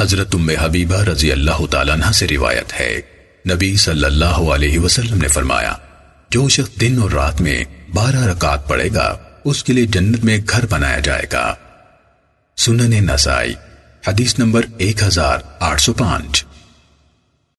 حضرت ام حبیبہ رضی اللہ تعالیٰ عنہ سے روایت ہے۔ نبی صلی اللہ علیہ وسلم نے فرمایا، جو شخص دن اور رات میں بارہ رکعت پڑے گا، اس کے لیے جنت میں گھر بنایا جائے گا۔ سنن نسائی، حدیث نمبر ایک ہزار آٹھ سو پانچ۔